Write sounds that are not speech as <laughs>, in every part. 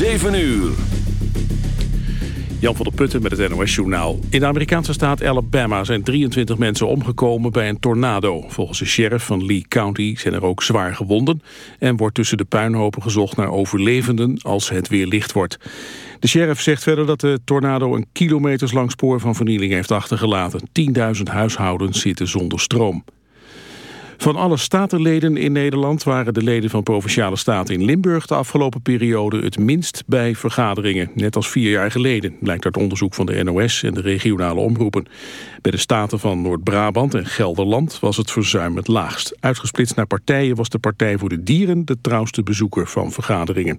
7 uur. Jan van der Putten met het NOS-journaal. In de Amerikaanse staat Alabama zijn 23 mensen omgekomen bij een tornado. Volgens de sheriff van Lee County zijn er ook zwaar gewonden... en wordt tussen de puinhopen gezocht naar overlevenden als het weer licht wordt. De sheriff zegt verder dat de tornado een kilometerslang spoor van vernieling heeft achtergelaten. 10.000 huishoudens zitten zonder stroom. Van alle statenleden in Nederland waren de leden van Provinciale Staten in Limburg de afgelopen periode het minst bij vergaderingen, net als vier jaar geleden, blijkt uit onderzoek van de NOS en de regionale omroepen. Bij de staten van Noord-Brabant en Gelderland was het verzuim het laagst. Uitgesplitst naar partijen was de Partij voor de Dieren de trouwste bezoeker van vergaderingen.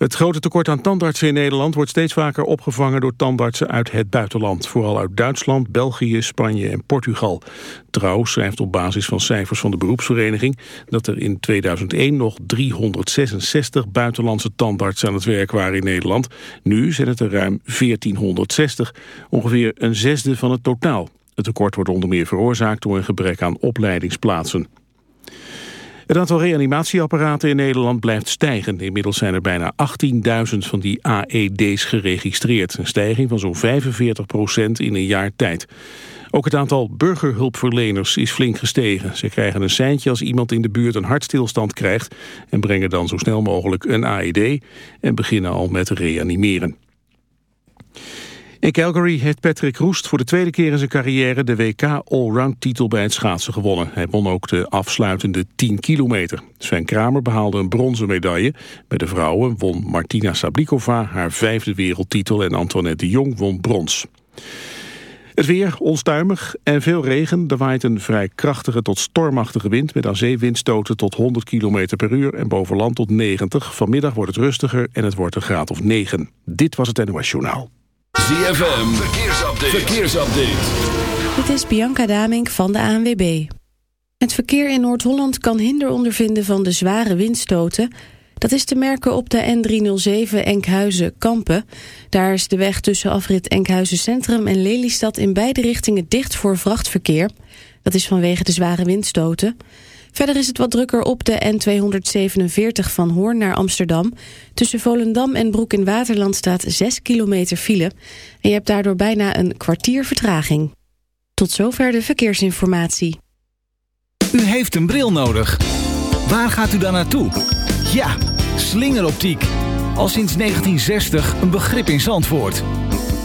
Het grote tekort aan tandartsen in Nederland wordt steeds vaker opgevangen door tandartsen uit het buitenland. Vooral uit Duitsland, België, Spanje en Portugal. Trouw schrijft op basis van cijfers van de beroepsvereniging dat er in 2001 nog 366 buitenlandse tandartsen aan het werk waren in Nederland. Nu zijn het er ruim 1460, ongeveer een zesde van het totaal. Het tekort wordt onder meer veroorzaakt door een gebrek aan opleidingsplaatsen. Het aantal reanimatieapparaten in Nederland blijft stijgen. Inmiddels zijn er bijna 18.000 van die AED's geregistreerd. Een stijging van zo'n 45 procent in een jaar tijd. Ook het aantal burgerhulpverleners is flink gestegen. Ze krijgen een seintje als iemand in de buurt een hartstilstand krijgt... en brengen dan zo snel mogelijk een AED en beginnen al met reanimeren. In Calgary heeft Patrick Roest voor de tweede keer in zijn carrière de WK Allround titel bij het schaatsen gewonnen. Hij won ook de afsluitende 10 kilometer. Sven Kramer behaalde een bronzen medaille. Bij de vrouwen won Martina Sablikova haar vijfde wereldtitel en Antoinette de Jong won brons. Het weer onstuimig en veel regen. Er waait een vrij krachtige tot stormachtige wind... met aan zee windstoten tot 100 km per uur en boven land tot 90. Vanmiddag wordt het rustiger en het wordt een graad of 9. Dit was het NOS Journaal. ZFM, verkeersupdate. verkeersupdate. Dit is Bianca Damink van de ANWB. Het verkeer in Noord-Holland kan hinder ondervinden van de zware windstoten. Dat is te merken op de N307 Enkhuizen-Kampen. Daar is de weg tussen afrit Enkhuizen Centrum en Lelystad... in beide richtingen dicht voor vrachtverkeer. Dat is vanwege de zware windstoten. Verder is het wat drukker op de N247 van Hoorn naar Amsterdam. Tussen Volendam en Broek in Waterland staat 6 kilometer file. En je hebt daardoor bijna een kwartier vertraging. Tot zover de verkeersinformatie. U heeft een bril nodig. Waar gaat u dan naartoe? Ja, slingeroptiek. Al sinds 1960 een begrip in Zandvoort.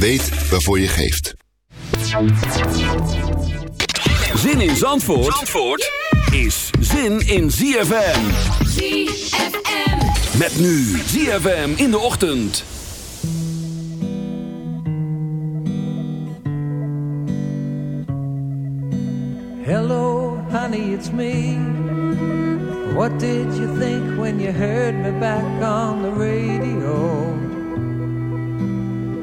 Weet waarvoor je geeft. Zin in Zandvoort, Zandvoort is zin in ZFM. ZFM. Met nu ZFM in de ochtend. Hello, honey, it's me. What did you think when you heard me back on the radio?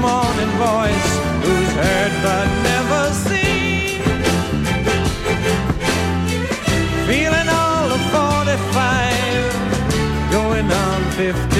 Morning voice, who's heard but never seen. Feeling all of 45, going on 15.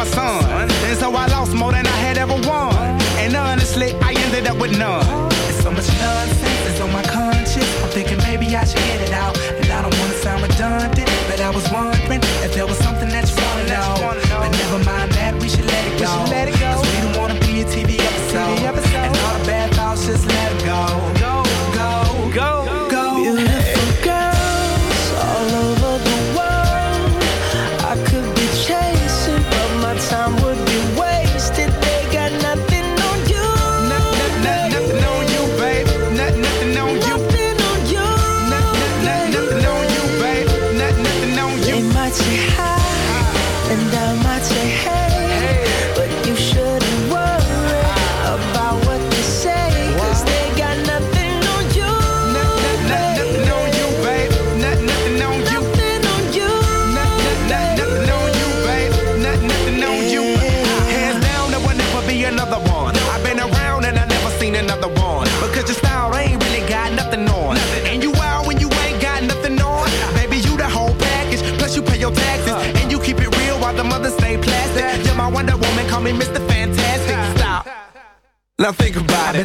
my son. And so I lost more than I had ever won. And honestly, I ended up with none.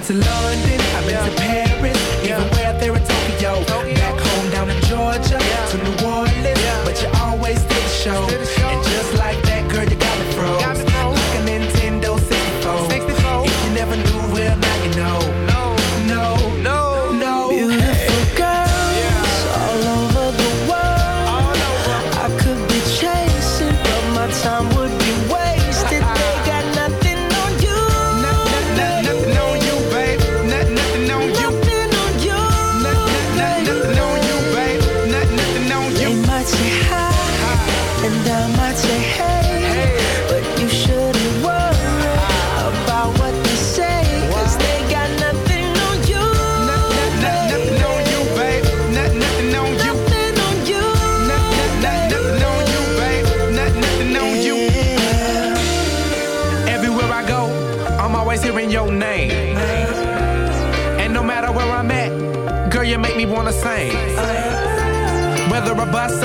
to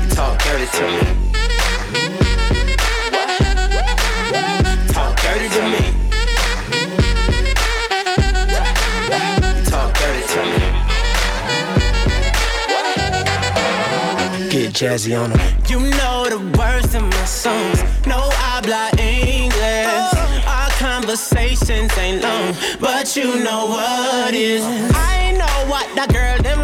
You talk dirty to me. Talk dirty to me. Talk dirty to me. Get jazzy on 'em. You know the words in my songs. No I habla English. Oh. Our conversations ain't long, but you know what is. I know what that girl them want.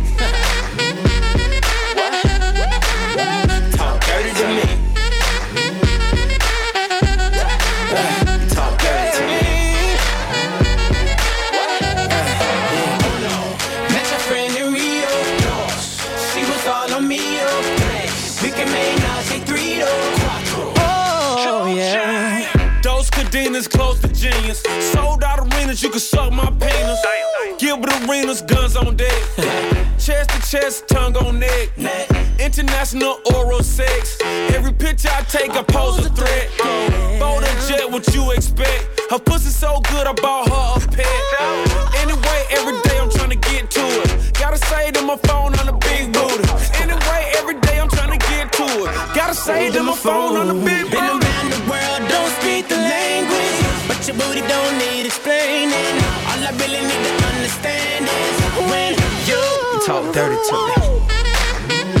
Genius. Sold out arenas, you can suck my penis. Gilbert Arenas, guns on deck. <laughs> chest to chest, tongue on neck. International oral sex. Every picture I take, I pose a threat. Bold and jet, what you expect? Her pussy so good, I bought her a pet. Talk dirty to me.